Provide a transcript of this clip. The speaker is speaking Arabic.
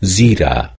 زیرا